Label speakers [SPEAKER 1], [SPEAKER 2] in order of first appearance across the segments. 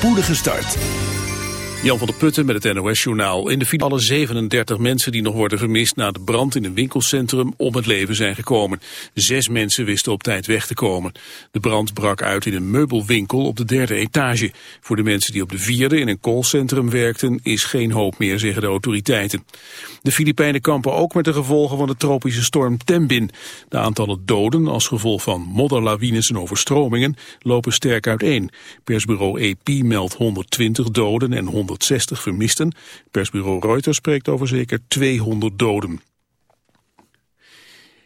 [SPEAKER 1] spoedige start.
[SPEAKER 2] Jan van der Putten met het NOS-journaal. In de finale 37 mensen die nog worden vermist na de brand in een winkelcentrum om het leven zijn gekomen. Zes mensen wisten op tijd weg te komen. De brand brak uit in een meubelwinkel op de derde etage. Voor de mensen die op de vierde in een callcentrum werkten is geen hoop meer, zeggen de autoriteiten. De Filipijnen kampen ook met de gevolgen van de tropische storm Tembin. De aantallen doden als gevolg van modderlawines en overstromingen lopen sterk uiteen. Persbureau AP meldt 120 doden en 100 160 vermisten. Persbureau Reuters spreekt over zeker 200 doden.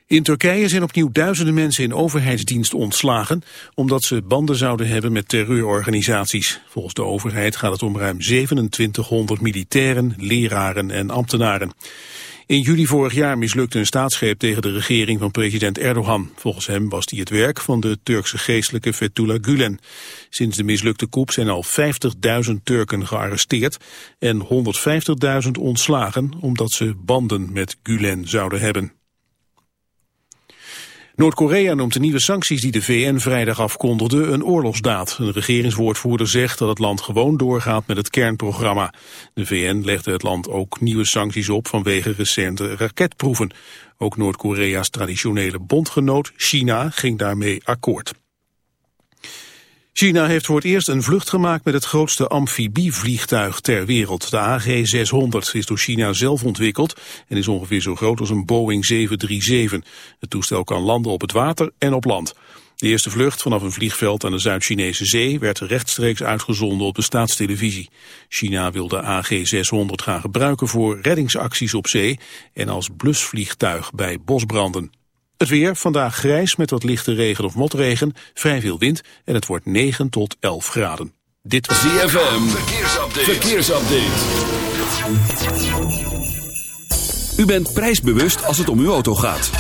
[SPEAKER 2] In Turkije zijn opnieuw duizenden mensen in overheidsdienst ontslagen... omdat ze banden zouden hebben met terreurorganisaties. Volgens de overheid gaat het om ruim 2700 militairen, leraren en ambtenaren. In juli vorig jaar mislukte een staatsgreep tegen de regering van president Erdogan. Volgens hem was die het werk van de Turkse geestelijke Fethullah Gulen. Sinds de mislukte coup zijn al 50.000 Turken gearresteerd en 150.000 ontslagen omdat ze banden met Gulen zouden hebben. Noord-Korea noemt de nieuwe sancties die de VN vrijdag afkondigde een oorlogsdaad. Een regeringswoordvoerder zegt dat het land gewoon doorgaat met het kernprogramma. De VN legde het land ook nieuwe sancties op vanwege recente raketproeven. Ook Noord-Korea's traditionele bondgenoot China ging daarmee akkoord. China heeft voor het eerst een vlucht gemaakt met het grootste amfibievliegtuig ter wereld. De AG-600 is door China zelf ontwikkeld en is ongeveer zo groot als een Boeing 737. Het toestel kan landen op het water en op land. De eerste vlucht vanaf een vliegveld aan de Zuid-Chinese zee werd rechtstreeks uitgezonden op de staatstelevisie. China wil de AG-600 gaan gebruiken voor reddingsacties op zee en als blusvliegtuig bij bosbranden. Het weer, vandaag grijs met wat lichte regen of motregen, vrij veel wind en het wordt 9 tot 11 graden.
[SPEAKER 1] Dit was ZFM, verkeersupdate. verkeersupdate. U bent prijsbewust als het om uw auto gaat.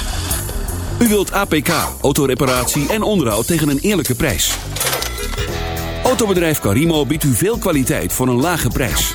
[SPEAKER 1] U wilt APK, autoreparatie en onderhoud tegen een eerlijke prijs. Autobedrijf Carimo biedt u veel kwaliteit voor een lage prijs.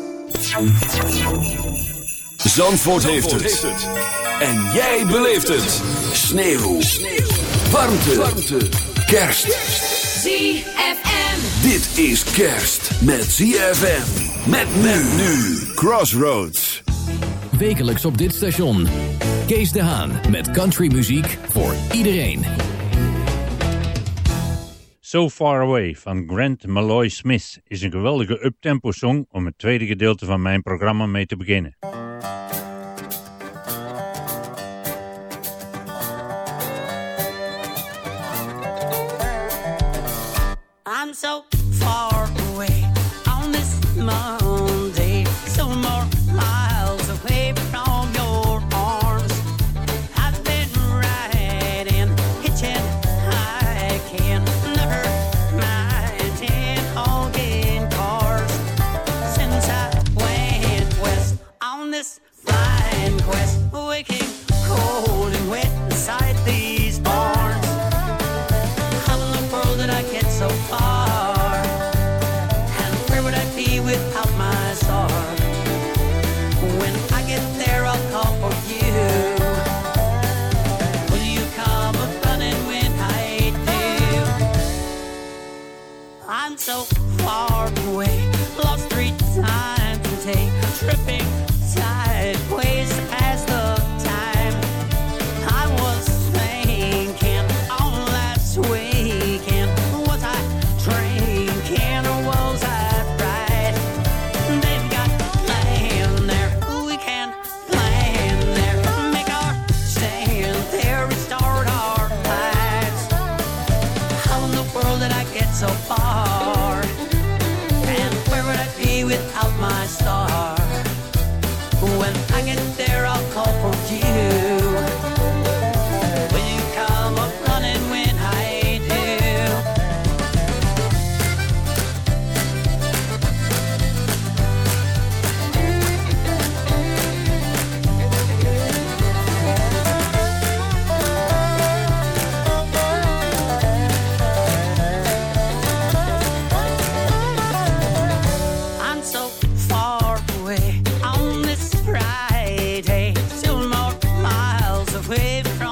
[SPEAKER 1] Zandvoort, heeft, het. En jij beleeft het. Sneeuw. Sneeuw. Warmte. Warmte. Kerst.
[SPEAKER 3] ZFM.
[SPEAKER 1] Dit is kerst met ZFM. Met men nu. Crossroads.
[SPEAKER 4] Wekelijks op dit station. Kees de Haan met countrymuziek voor iedereen.
[SPEAKER 5] So Far Away van Grant Malloy Smith is een geweldige uptempo song om het tweede gedeelte van mijn programma mee te beginnen.
[SPEAKER 6] I'm so far away on this played from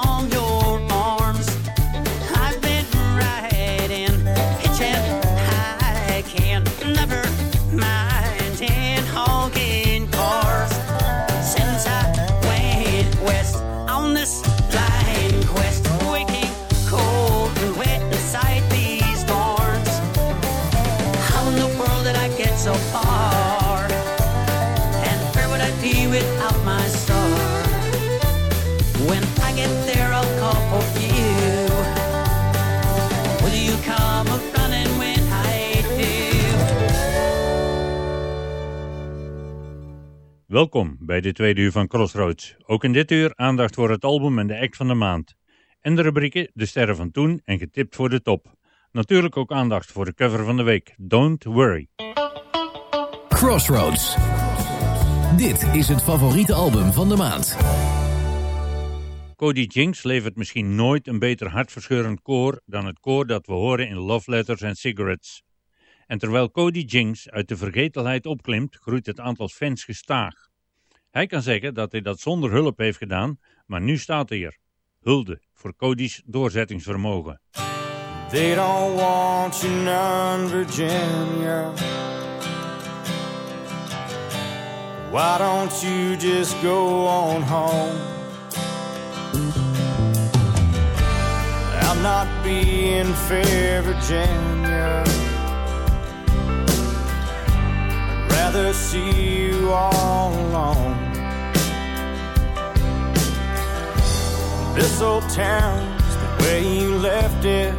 [SPEAKER 5] Welkom bij de tweede uur van Crossroads. Ook in dit uur aandacht voor het album en de act van de maand. En de rubrieken De Sterren van Toen en Getipt voor de Top. Natuurlijk ook aandacht voor de cover van de week, Don't Worry.
[SPEAKER 4] Crossroads. Dit is het favoriete album van de maand.
[SPEAKER 5] Cody Jinks levert misschien nooit een beter hartverscheurend koor dan het koor dat we horen in Love Letters and Cigarettes. En terwijl Cody Jinks uit de vergetelheid opklimt, groeit het aantal fans gestaag. Hij kan zeggen dat hij dat zonder hulp heeft gedaan, maar nu staat hij er. Hulde voor Cody's doorzettingsvermogen.
[SPEAKER 7] They don't want you Virginia. Why don't you just go on home? I'm not being fair, Virginia. Rather see you all alone. This old town's the way you left it.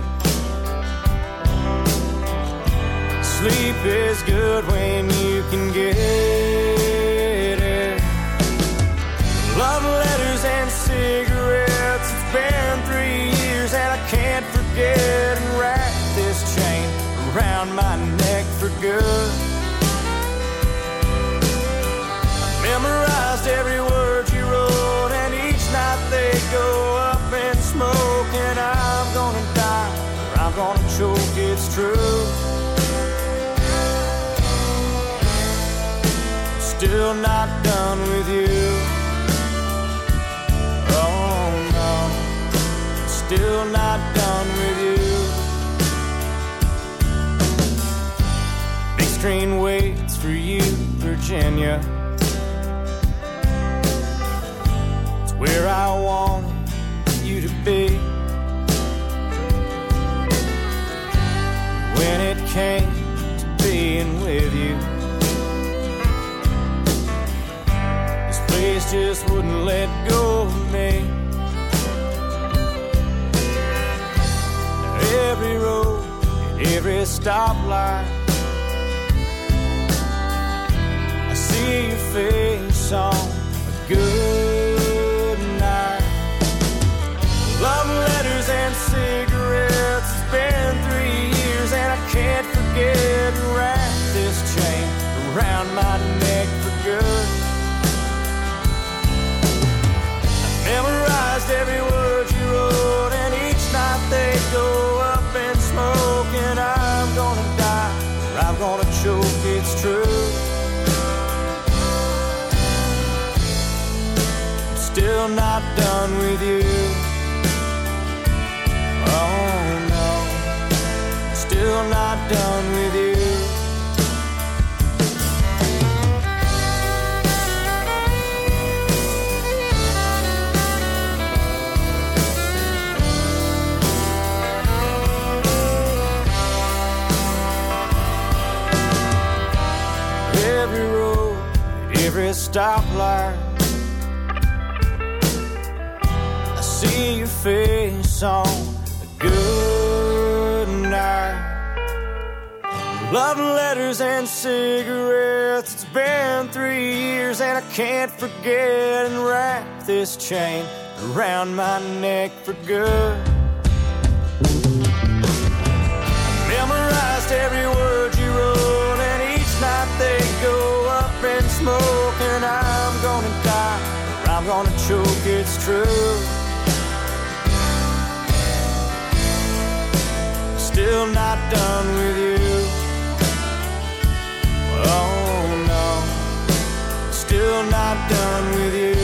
[SPEAKER 7] Sleep is good when you can get it. Love letters and cigarettes. It's been three years and I can't forget and wrap this chain around my neck for good. Memorized every word you wrote, and each night they go up in smoke. And I'm gonna die, or I'm gonna choke. It's true. Still not done with you. Oh no, still not done with you. Big screen waits for you, Virginia. Where I want you to be. When it came to being with you, this place just wouldn't let go of me. Every road, every stoplight. I see your face on a good Love letters and cigarettes. It's been three years and I can't forget to wrap this chain around my neck for good. I memorized every word you wrote, and each night they go up in smoke, and I'm gonna die or I'm gonna choke. It's true. I'm still not done with you. Stoplight. I see your face on a good night. Love letters and cigarettes. It's been three years and I can't forget and wrap this chain around my neck for good. Memorized every word you wrote, and each night they go up in smoke, and I'm gonna die or I'm gonna choke. It's true. Still not done with you. Oh no, still not done with you.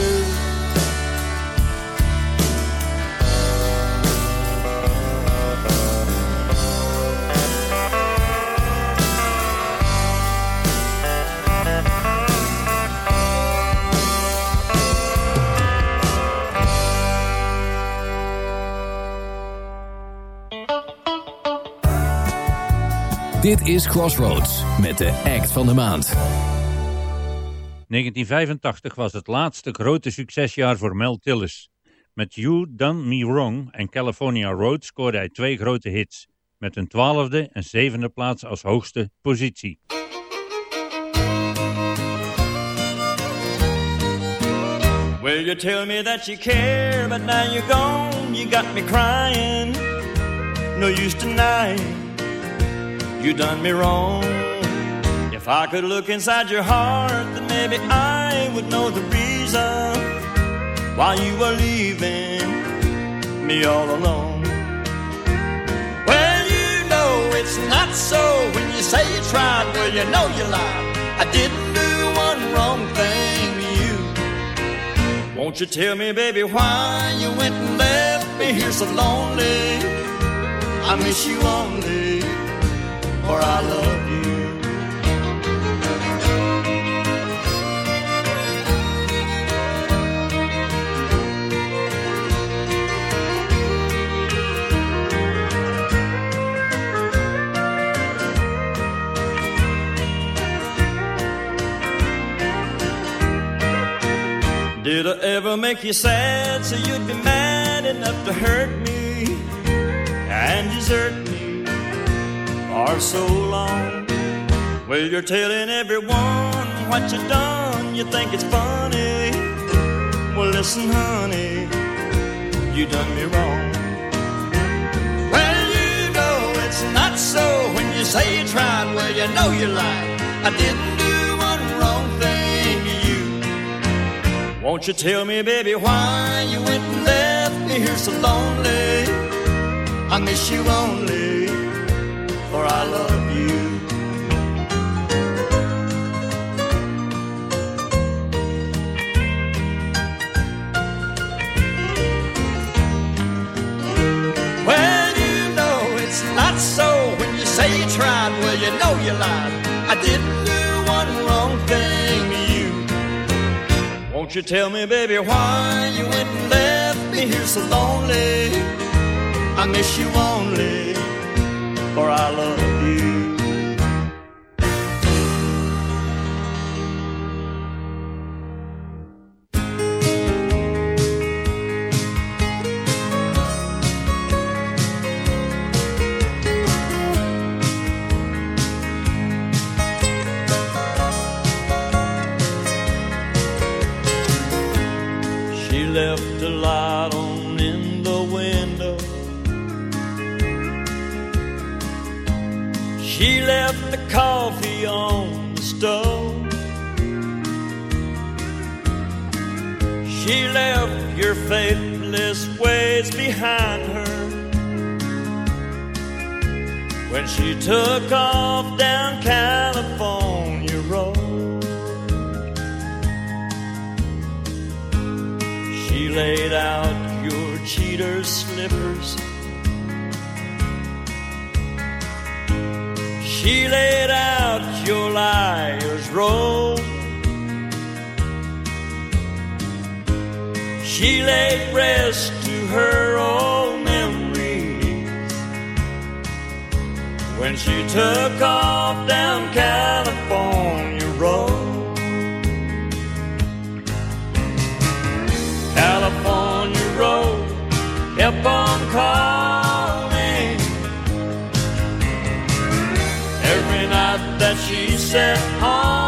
[SPEAKER 4] Dit is Crossroads met de act van de maand.
[SPEAKER 5] 1985 was het laatste grote succesjaar voor Mel Tillis. Met You Done Me Wrong en California Road scoorde hij twee grote hits, met een twaalfde en zevende plaats als hoogste positie.
[SPEAKER 8] Well, you tell me that you care, but now you're gone. You got me crying. No use denying. You done me wrong. If I could look inside your heart, then maybe I would know the reason why you were leaving me all alone. Well, you know it's not so when you say you tried. Well, you know you lied. I didn't do one wrong thing to you. Won't you tell me, baby, why you went and left me here so lonely? I miss you only, for I love you. Did I ever make you sad so you'd be mad enough to hurt me and desert me for so long? Well, you're telling everyone what you done. You think it's funny. Well, listen, honey, you done me wrong. Well, you know it's not so when you say you tried. Well, you know you lied. I didn't do one wrong thing to you. Won't you tell me, baby, why you went and left me here so lonely? I miss you only, I love you. Well, you know it's not so when you say you tried. Well, you know you lied. I didn't do one wrong thing to you. Won't you tell me, baby, why you went and left me here so lonely? I miss you only, for I love you. She sat home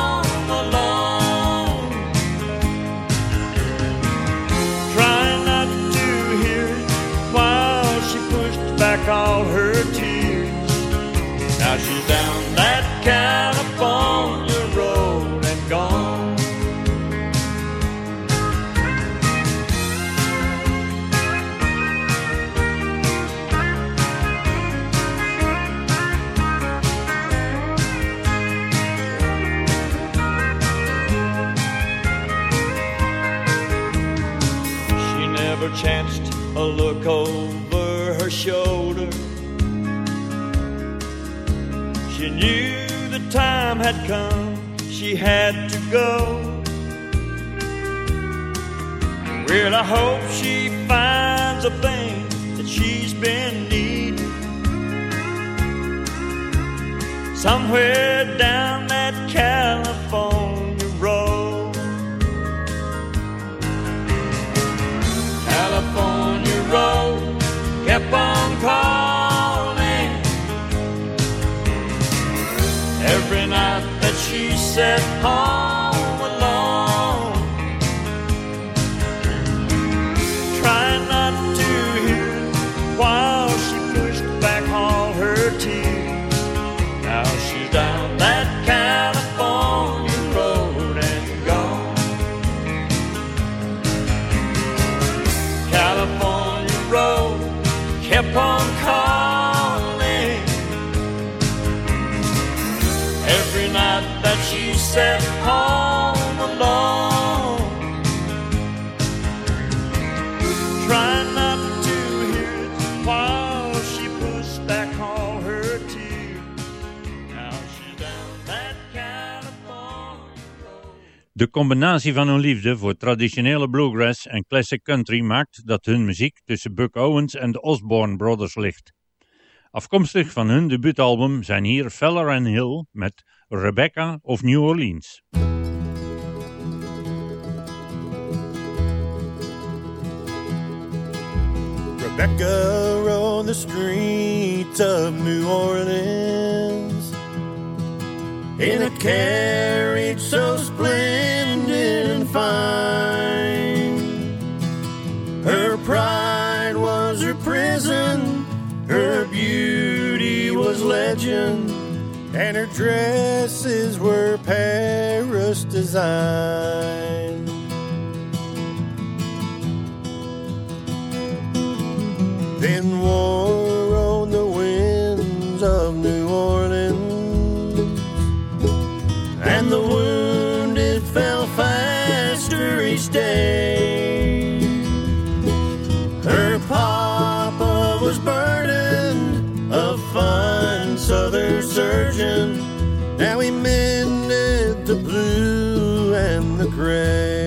[SPEAKER 8] look over her shoulder. She knew the time had come, she had to go. Well, I hope she finds a thing that she's been needing. somewhere down that California calling. Every night that she said, home to hear it she pushed back all her tears. Now she's down that California.
[SPEAKER 5] De combinatie van hun liefde voor traditionele bluegrass en classic country maakt dat hun muziek tussen Buck Owens en de Osborne Brothers ligt. Afkomstig van hun debuutalbum zijn hier Feller and Hill met Rebecca of New Orleans.
[SPEAKER 9] Rebecca rode the streets of New Orleans in a carriage so splendid and fine. Her pride was her prison, her beauty was legend, and her dresses were Paris design. Then war on the winds of New Orleans, and the wounded fell faster each day. Now he mended the blue and the gray.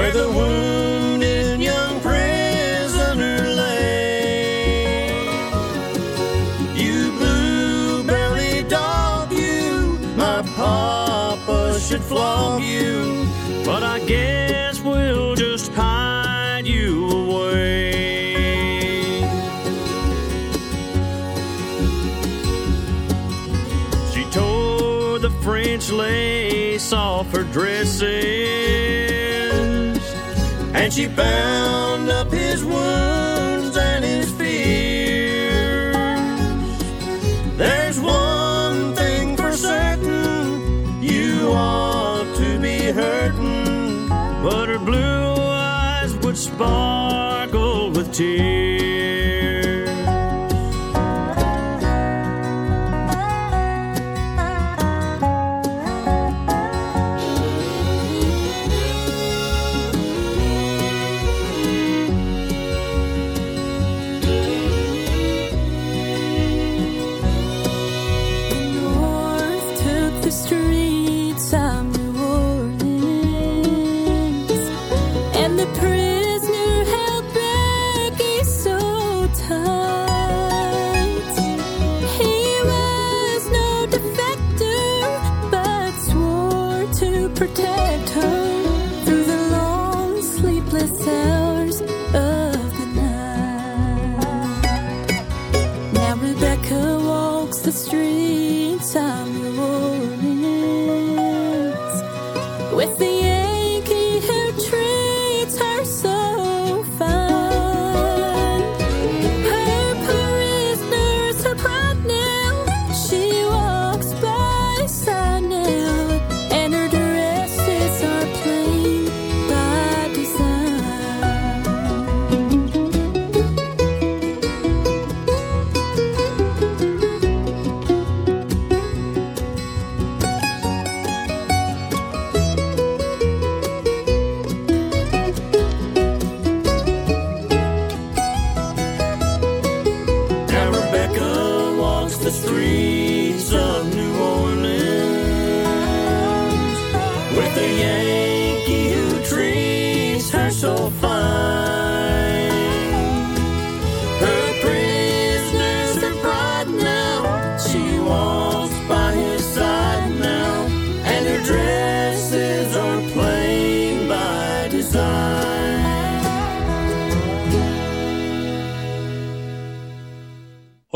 [SPEAKER 8] Where the wounded young prisoner lay. You blue bellied dog, you, my papa should flog you, but I guess we'll just hide you away. She tore the French lace off her dresses, and she bound up his wounds and his fears. There's one thing for certain, you ought to be hurting, but her blue eyes would sparkle with tears.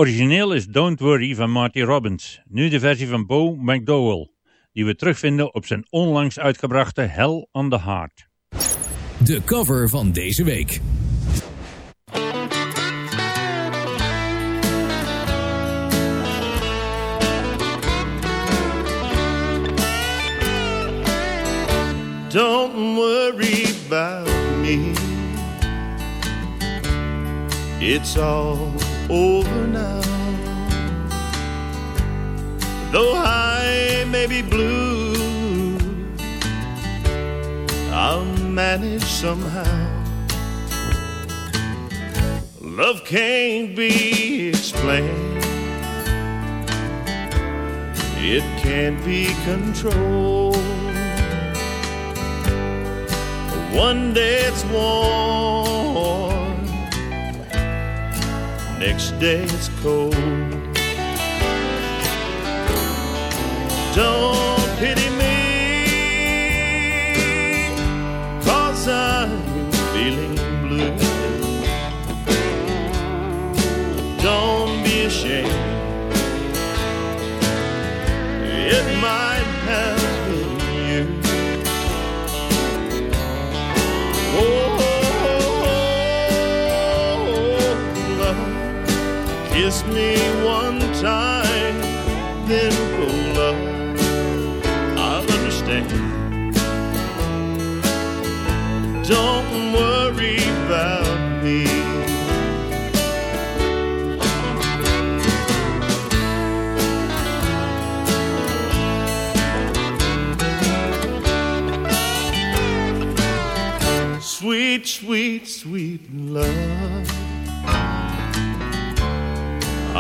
[SPEAKER 5] Origineel is Don't Worry van Marty Robbins, nu de versie van Bo McDowell, die we terugvinden op zijn onlangs uitgebrachte Hell on the Heart.
[SPEAKER 4] De cover van deze week.
[SPEAKER 10] Don't worry about me. It's all over now. Though I may be blue, I'll manage somehow. Love can't be explained. It can't be controlled. One day it's warm, next day it's cold. Don't pity me, cause I'm feeling blue. Don't be ashamed, kiss me one time, then go love. I'll understand. Don't worry about me. Sweet, sweet, sweet love.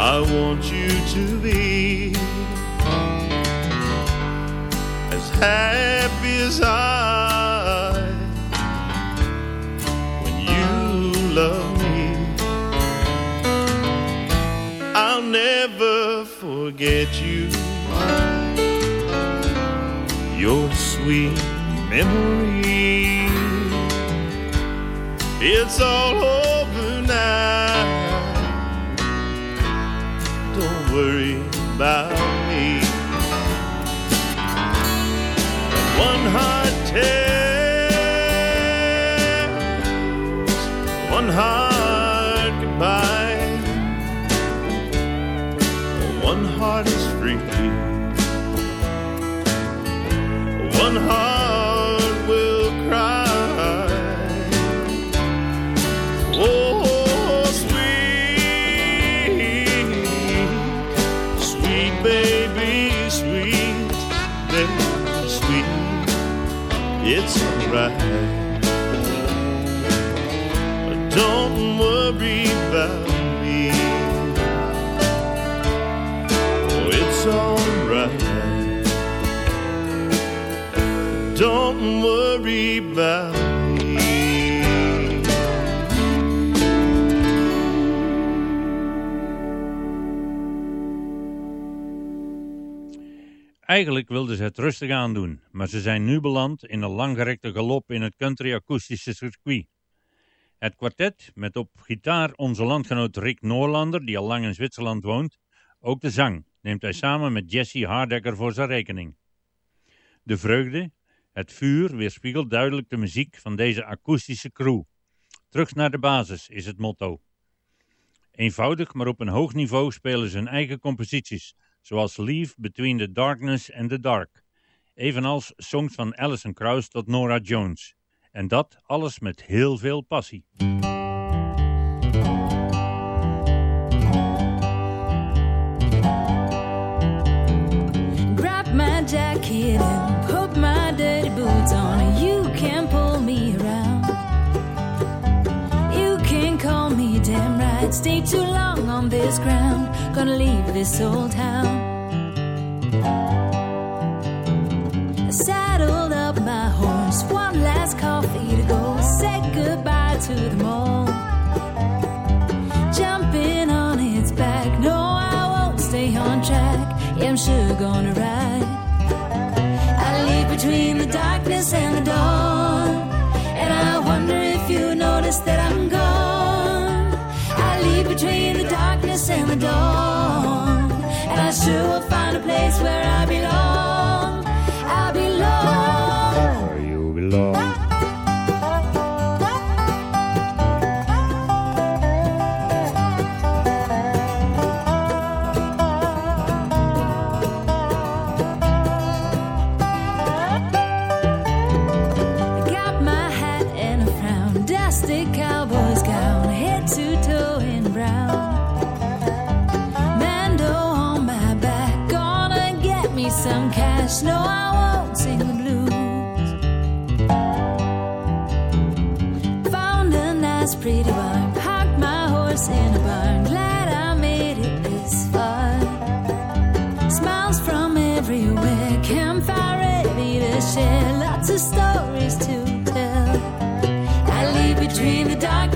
[SPEAKER 10] I want you to be as happy as I when you love me. I'll never forget you, your sweet memory. It's all over about me. One heart tells one heart goodbye. One heart is free. One heart It's alright. Don't worry about me. Oh, it's alright. Don't worry about
[SPEAKER 5] Eigenlijk wilden ze het rustig aandoen, maar ze zijn nu beland in een langgerekte galop in het country akoestische circuit. Het kwartet, met op gitaar onze landgenoot Rick Noorlander, die al lang in Zwitserland woont, ook de zang, neemt hij samen met Jesse Hardekker voor zijn rekening. De vreugde, het vuur weerspiegelt duidelijk de muziek van deze akoestische crew. Terug naar de basis is het motto. Eenvoudig, maar op een hoog niveau spelen ze hun eigen composities, zoals Leave Between the Darkness and the Dark, evenals songs van Alison Krauss tot Nora Jones. En dat alles met heel veel passie.
[SPEAKER 11] Right. Stay too long on this ground. Gonna leave this old town. I saddled up my horse, one last coffee to go. Said goodbye to the mall. Jumping on its back, no, I won't stay on track. Yeah, I'm sure gonna ride. I live between the darkness and the dawn, and I wonder if you notice that I'm sure will find a place where I belong.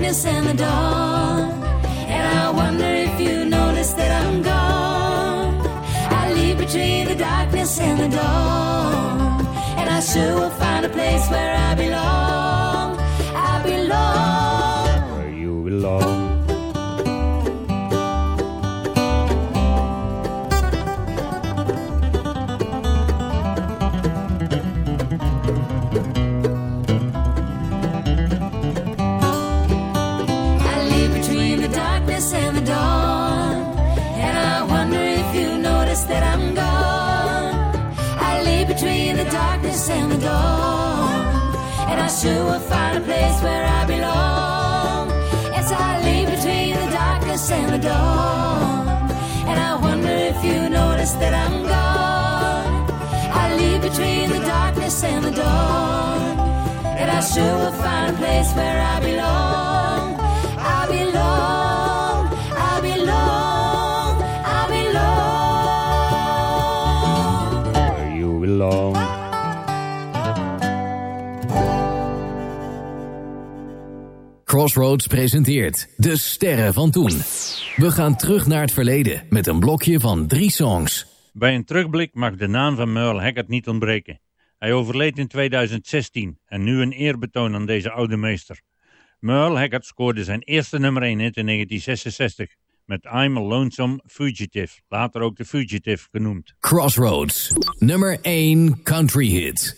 [SPEAKER 11] Darkness and the dawn. And I wonder if you notice that I'm gone. I leave between the darkness and the dawn. And I sure will find a place where I belong. The darkness and the dawn. And I sure will find a place where I belong. Yes, I live between the darkness and the dawn. And I wonder if you notice that I'm gone. I live between the darkness and the dawn. And I sure will find a place where I belong. I belong,
[SPEAKER 4] Crossroads presenteert De Sterren van Toen. We gaan terug naar het verleden met een blokje van drie songs.
[SPEAKER 5] Bij een terugblik mag de naam van Merle Haggard niet ontbreken. Hij overleed in 2016 en nu een eerbetoon aan deze oude meester. Merle Haggard scoorde zijn eerste nummer 1 hit in 1966 met I'm a Lonesome Fugitive, later ook de Fugitive genoemd.
[SPEAKER 4] Crossroads, nummer 1 country hit.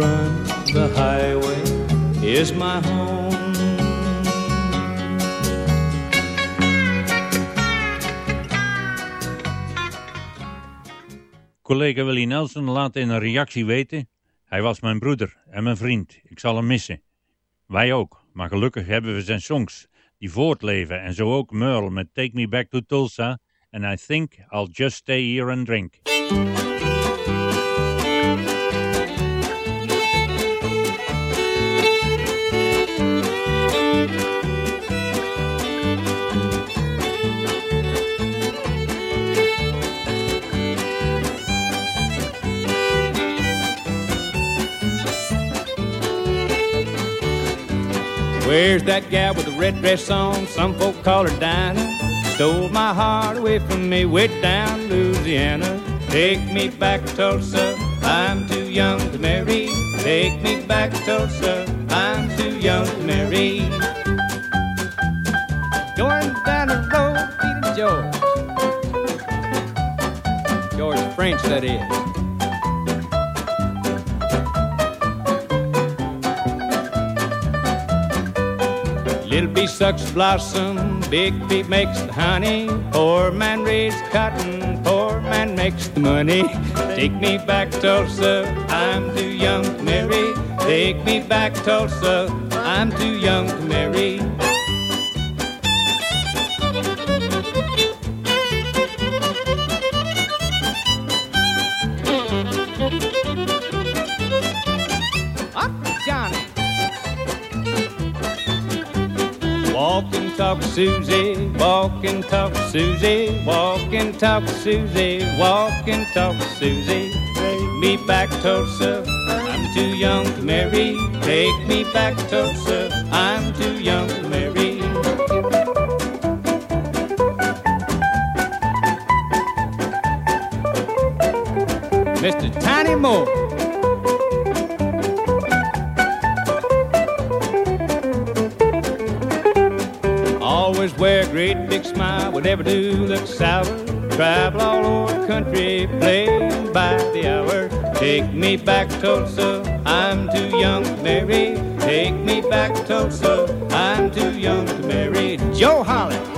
[SPEAKER 12] run, the highway is my home.
[SPEAKER 5] Collega Willie Nelson laat in een reactie weten... Hij was mijn broeder en mijn vriend. Ik zal hem missen. Wij ook, maar gelukkig hebben we zijn songs die voortleven. En zo ook Merle met Take Me Back to Tulsa en I Think I'll Just Stay Here and Drink.
[SPEAKER 12] Where's that gal with the red dress on? Some folk call her Dinah. Stole my heart away from me way down Louisiana. Take me back, to Tulsa. I'm too young to marry. Take me back, to Tulsa. I'm too young to marry. Going down the road, feeding George. George French, that is. Little bee sucks blossom, big bee makes the honey. Poor man raised cotton, poor man makes the money. Take me back, Tulsa, I'm too young to marry. Take me back, Tulsa, I'm too young to marry. Talk Susie, walk and talk Susie, walk and talk Susie, walk and talk Susie. Take me back, Tulsa, I'm too young to marry. Take me back, Tulsa, I'm too young to marry. Mr. Tiny Moore. Always wear a great big smile, would never do look sour. Travel all over the country, playing by the hour. Take me back, to Tulsa, I'm too young to marry. Take me back, to Tulsa, I'm too young to marry. Joe Holley.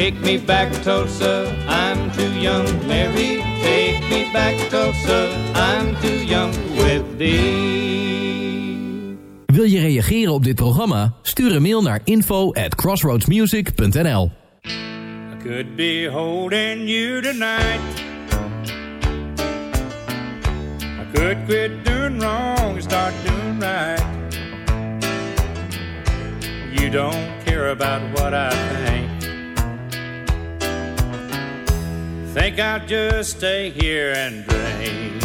[SPEAKER 12] Take me back, Tulsa, I'm too young to marry. Take me back, Tulsa, I'm too young with thee.
[SPEAKER 4] Wil je reageren op dit programma? Stuur een mail naar info at crossroadsmusic.nl
[SPEAKER 12] I could be holding you tonight. I could quit doing wrong and start doing right. You don't care about what I think. Think I'll just stay here and drink.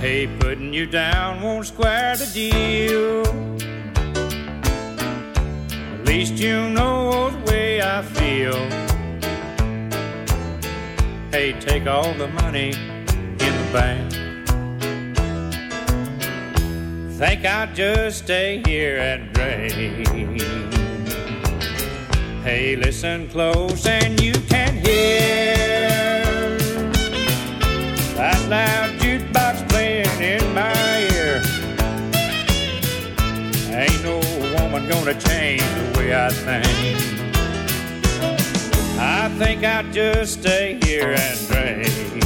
[SPEAKER 12] Hey, putting you down won't square the deal. At least you know the way I feel. Hey, take all the money in the bank. Think I'll just stay here and drink. Hey, listen close and you can hear that loud jukebox playing in my ear. Ain't no woman gonna change the way I think. I think I'll just stay here and drink.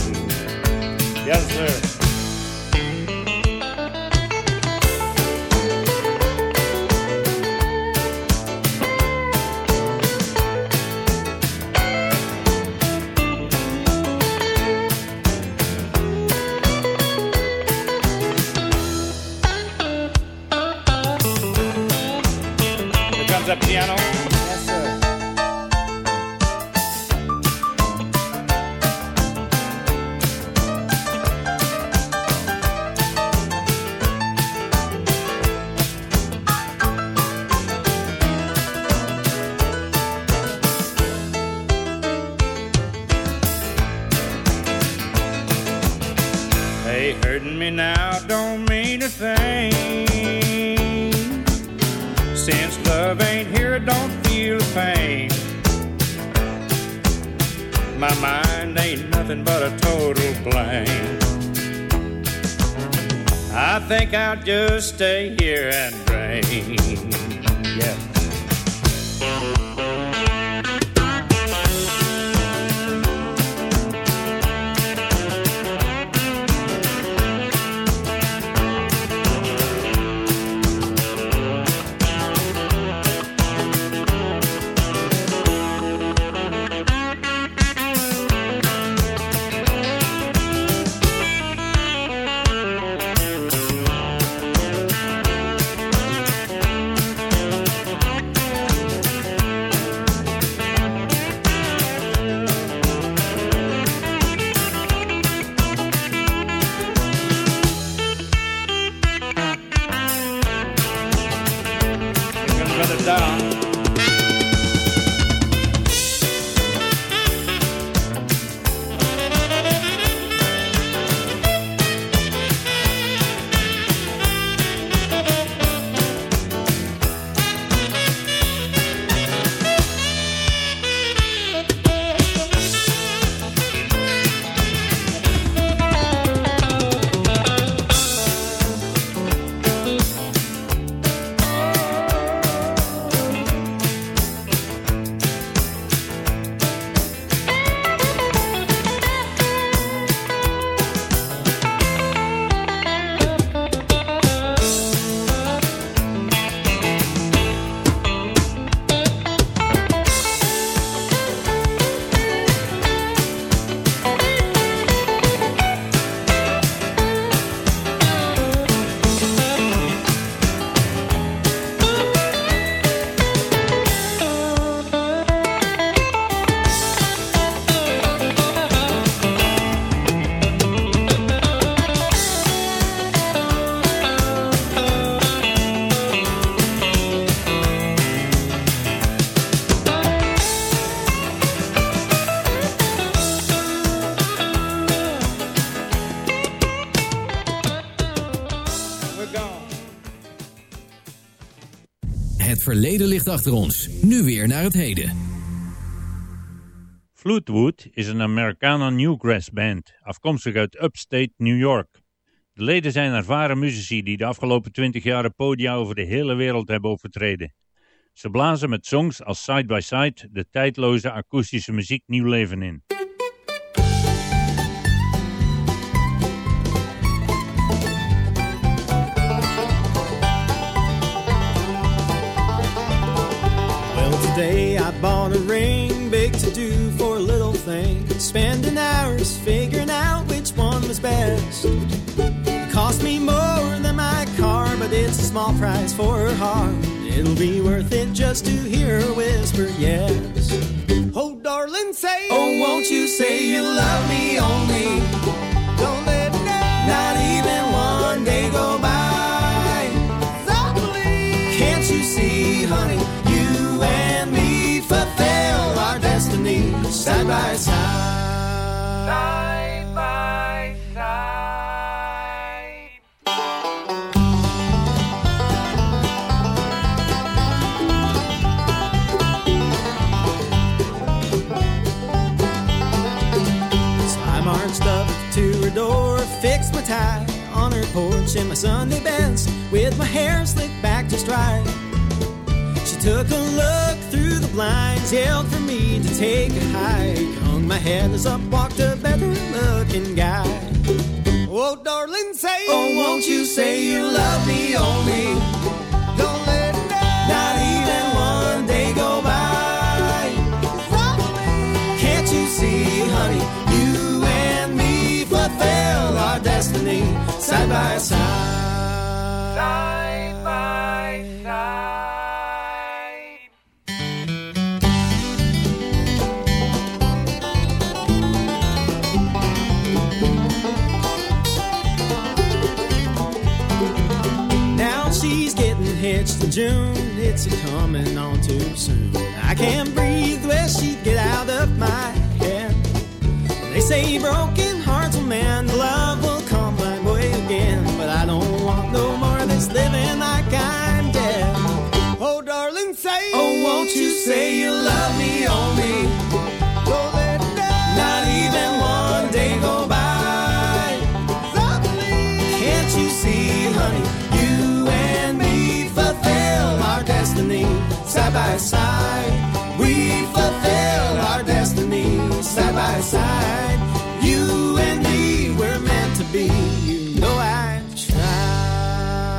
[SPEAKER 12] Yes, sir. Piano.
[SPEAKER 4] Het verleden ligt achter ons. Nu weer naar het heden.
[SPEAKER 5] Fleetwood is een Americana Newgrass band, afkomstig uit upstate New York. De leden zijn ervaren muzici die de afgelopen 20 jaar podia over de hele wereld hebben opgetreden. Ze blazen met songs als Side by Side de tijdloze akoestische muziek nieuw leven in.
[SPEAKER 13] Bought a ring, big to do for a little thing. Spending hours figuring out which one was best. It cost me more than my car, but it's a small price for her heart. It'll be worth it just to hear her whisper yes. Oh, darling, say, oh, won't you say you love me only? Don't let side by side. Side by side. So I marched up to her door, fixed my tie on her porch in my Sunday best, with my hair slicked back to right. She took a look through the blinds, yelled for me to take a hike. Hung my head as up, walked a better looking guy. Oh, darling, say, oh, won't you say you love me only? Don't let not even one day go by. Can't you see, honey, you and me fulfill our destiny side by side. June, it's a coming on too soon. I can't breathe where she get out of my head. They say broken hearts oh will mend, love will come my way again. But I don't want no more of this living like I'm dead. Oh, darling, say, oh, won't you say you love me? Oh, side by side. We fulfill our destiny side by side. You and me, we're meant to be. You know I try.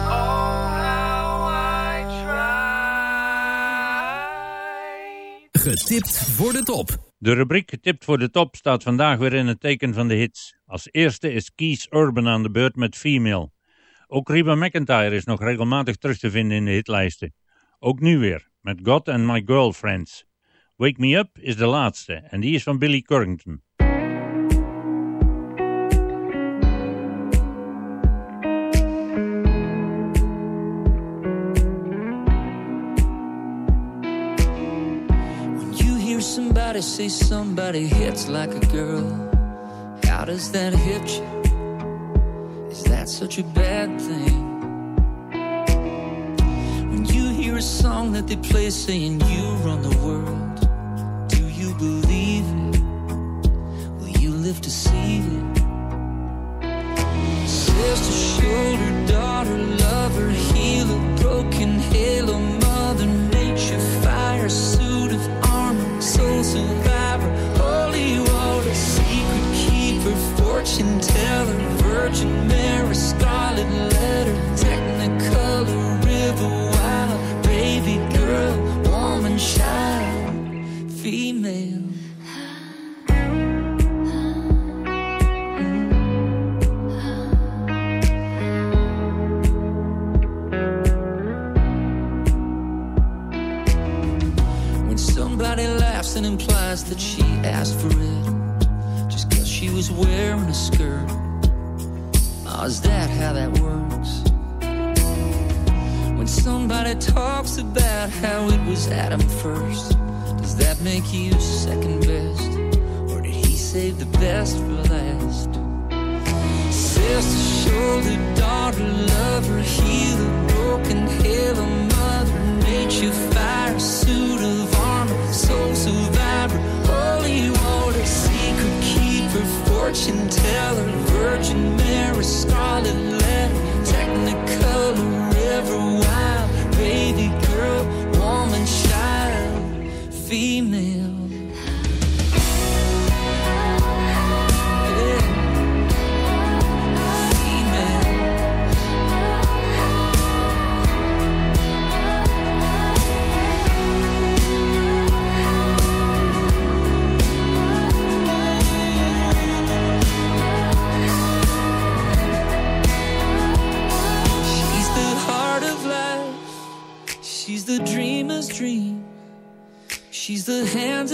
[SPEAKER 13] Oh, how I try.
[SPEAKER 4] Getipt voor de top.
[SPEAKER 5] De rubriek Getipt voor de top staat vandaag weer in het teken van de hits. Als eerste is Keith Urban aan de beurt met Female. Ook Reba McIntyre is nog regelmatig terug te vinden in de hitlijsten. Ook nu weer, met God and My Girlfriends. Wake Me Up is de laatste en die is van Billy Currington.
[SPEAKER 14] When you hear somebody say somebody hits like a girl, how does that hit you? Is that such a bad thing? When you hear a song that they play saying you run the world, do you believe it? Will you live to see it? Sister, shoulder, daughter, lover, healer, broken halo, mother nature, fire, suit of armor, soul survivor, holy water, secret keeper, fortune teller, virgin Mary, that she asked for it just cause she was wearing a skirt. Oh, is that how that works? When somebody talks about how it was Adam first, does that make you second best? Or did he save the best for last? Sister, shoulder, daughter, lover, healer, broken halo, mother, nature, fire, suit of armor, soul survivor, holy water, secret keeper, fortune teller, virgin Mary, scarlet letter, technicolor, river, wild, baby girl, woman, child, female.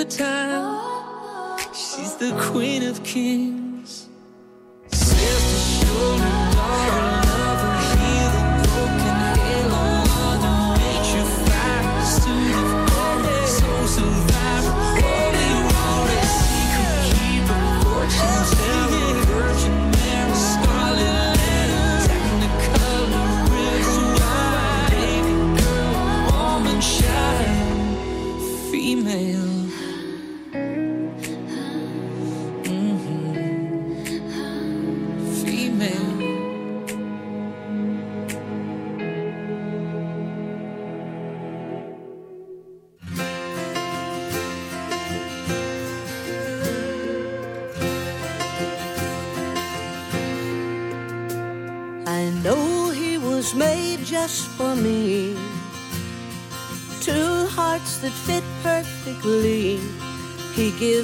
[SPEAKER 14] Time. She's the queen of kings.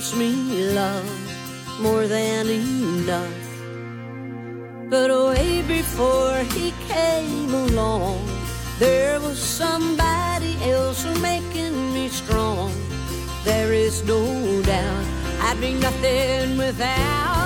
[SPEAKER 15] Gives me love more than enough. But oh, way before he came along, there was somebody else making me strong. There is no doubt I'd be nothing without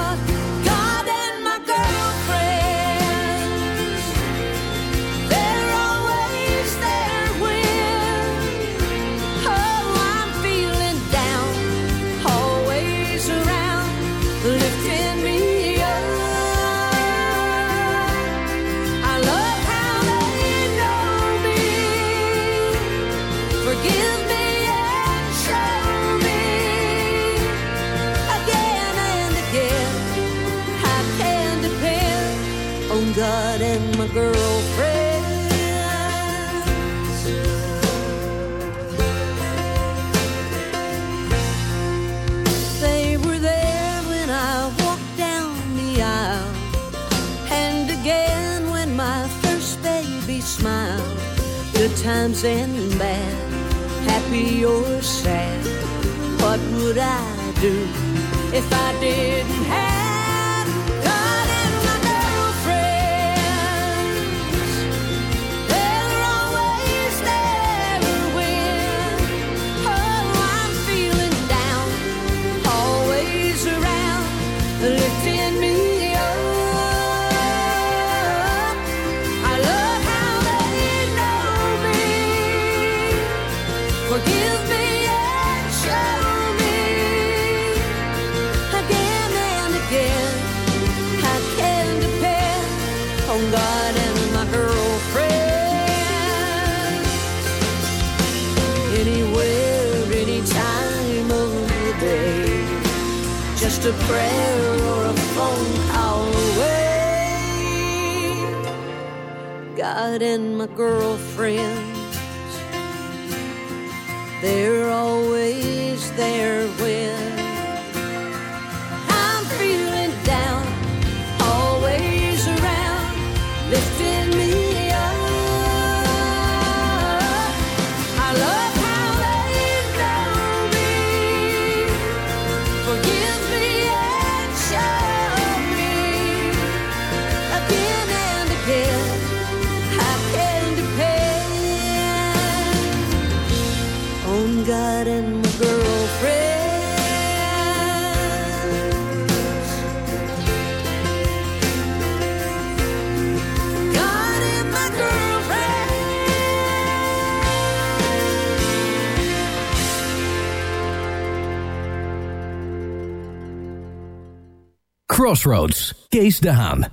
[SPEAKER 4] Crossroads, Kees de Haan.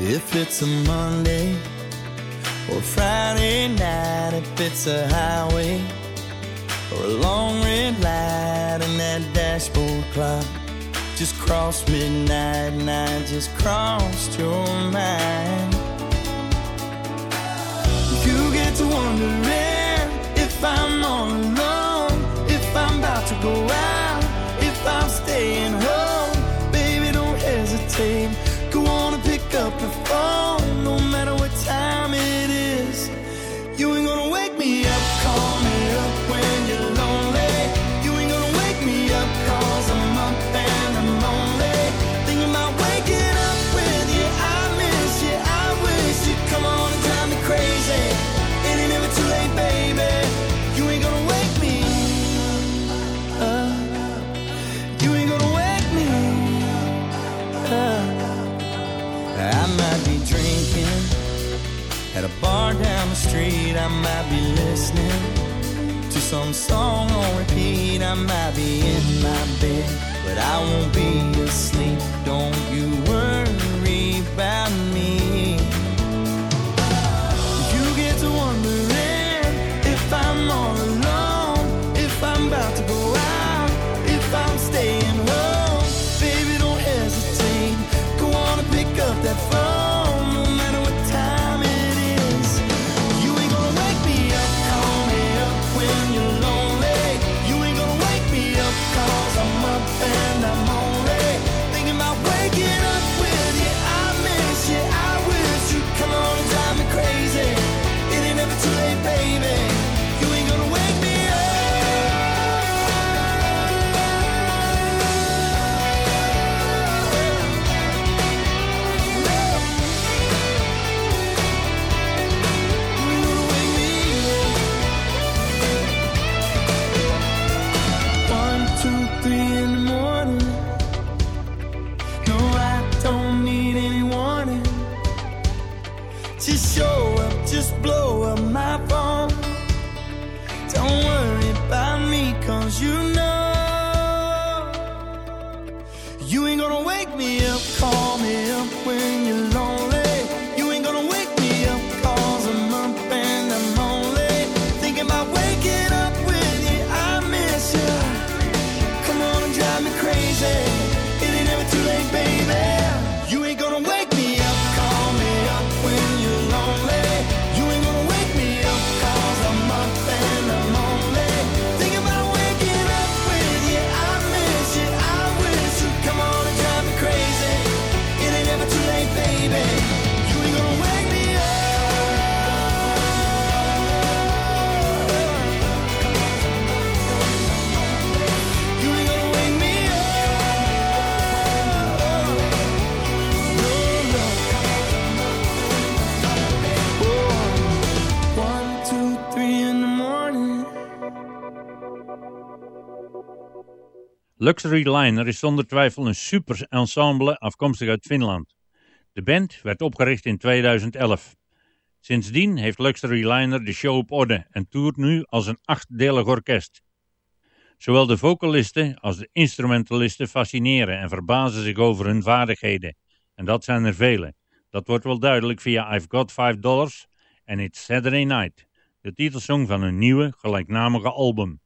[SPEAKER 16] If it's a Monday or Friday night, if it's a highway or a long red light and that dashboard clock just crossed midnight and I just crossed your mind wondering if I'm all alone, if I'm to go out, if I'm staying home. Baby, don't hesitate. Go on and pick up the phone. I might be listening to some song on repeat. I might be in my bed, but I won't be asleep. Don't you worry about me.
[SPEAKER 17] Luxury Liner is zonder twijfel een super ensemble afkomstig uit Finland. De band werd opgericht in 2011. Sindsdien heeft Luxury Liner de show op orde en toert nu als een achtdelig orkest. Zowel de vocalisten als de instrumentalisten fascineren en verbazen zich over hun vaardigheden. En dat zijn er vele. Dat wordt wel duidelijk via I've Got Five Dollars en It's Saturday Night, de titelsong van hun nieuwe gelijknamige album.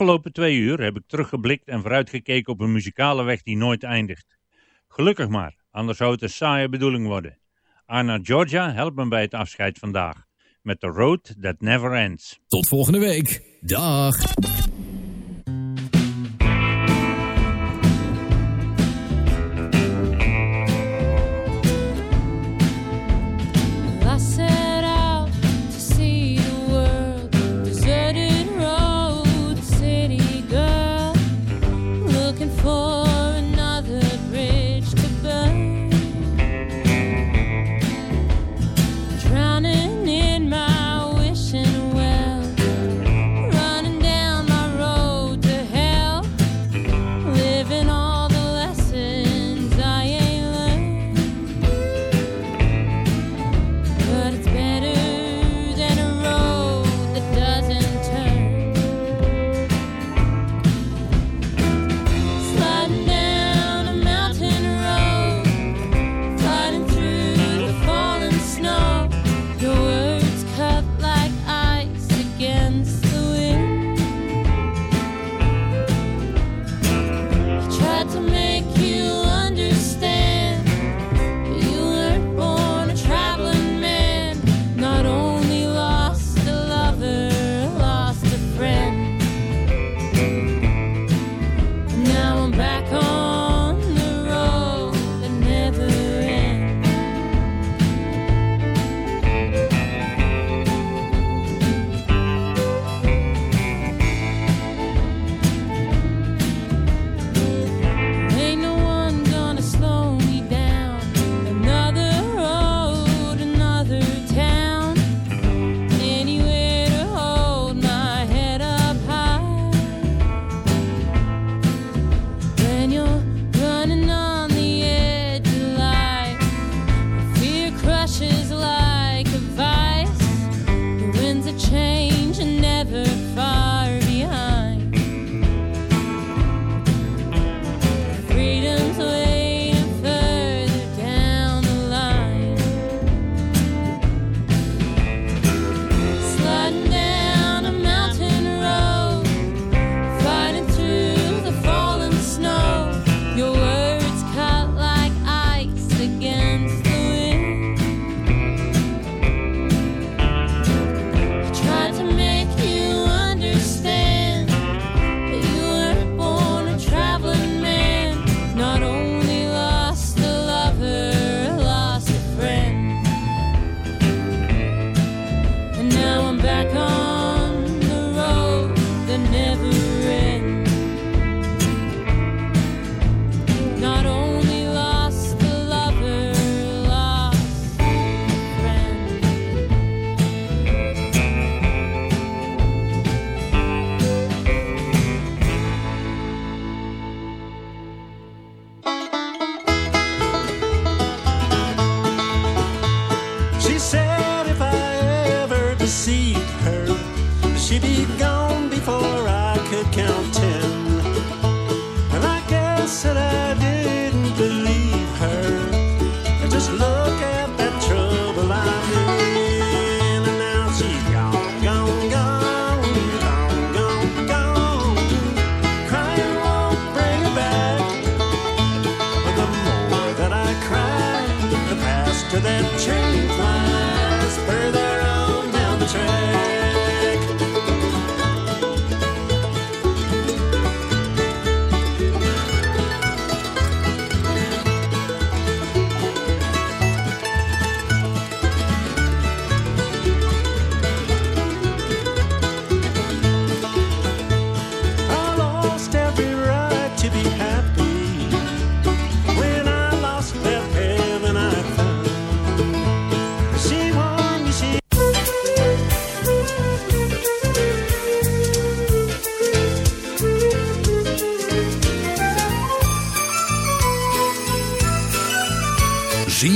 [SPEAKER 17] Afgelopen twee uur heb ik teruggeblikt en vooruitgekeken op een muzikale weg die nooit eindigt. Gelukkig maar, anders zou het een saaie bedoeling worden. Anna Georgia helpt me bij het afscheid vandaag met The Road That Never Ends.
[SPEAKER 18] Tot volgende week. Dag.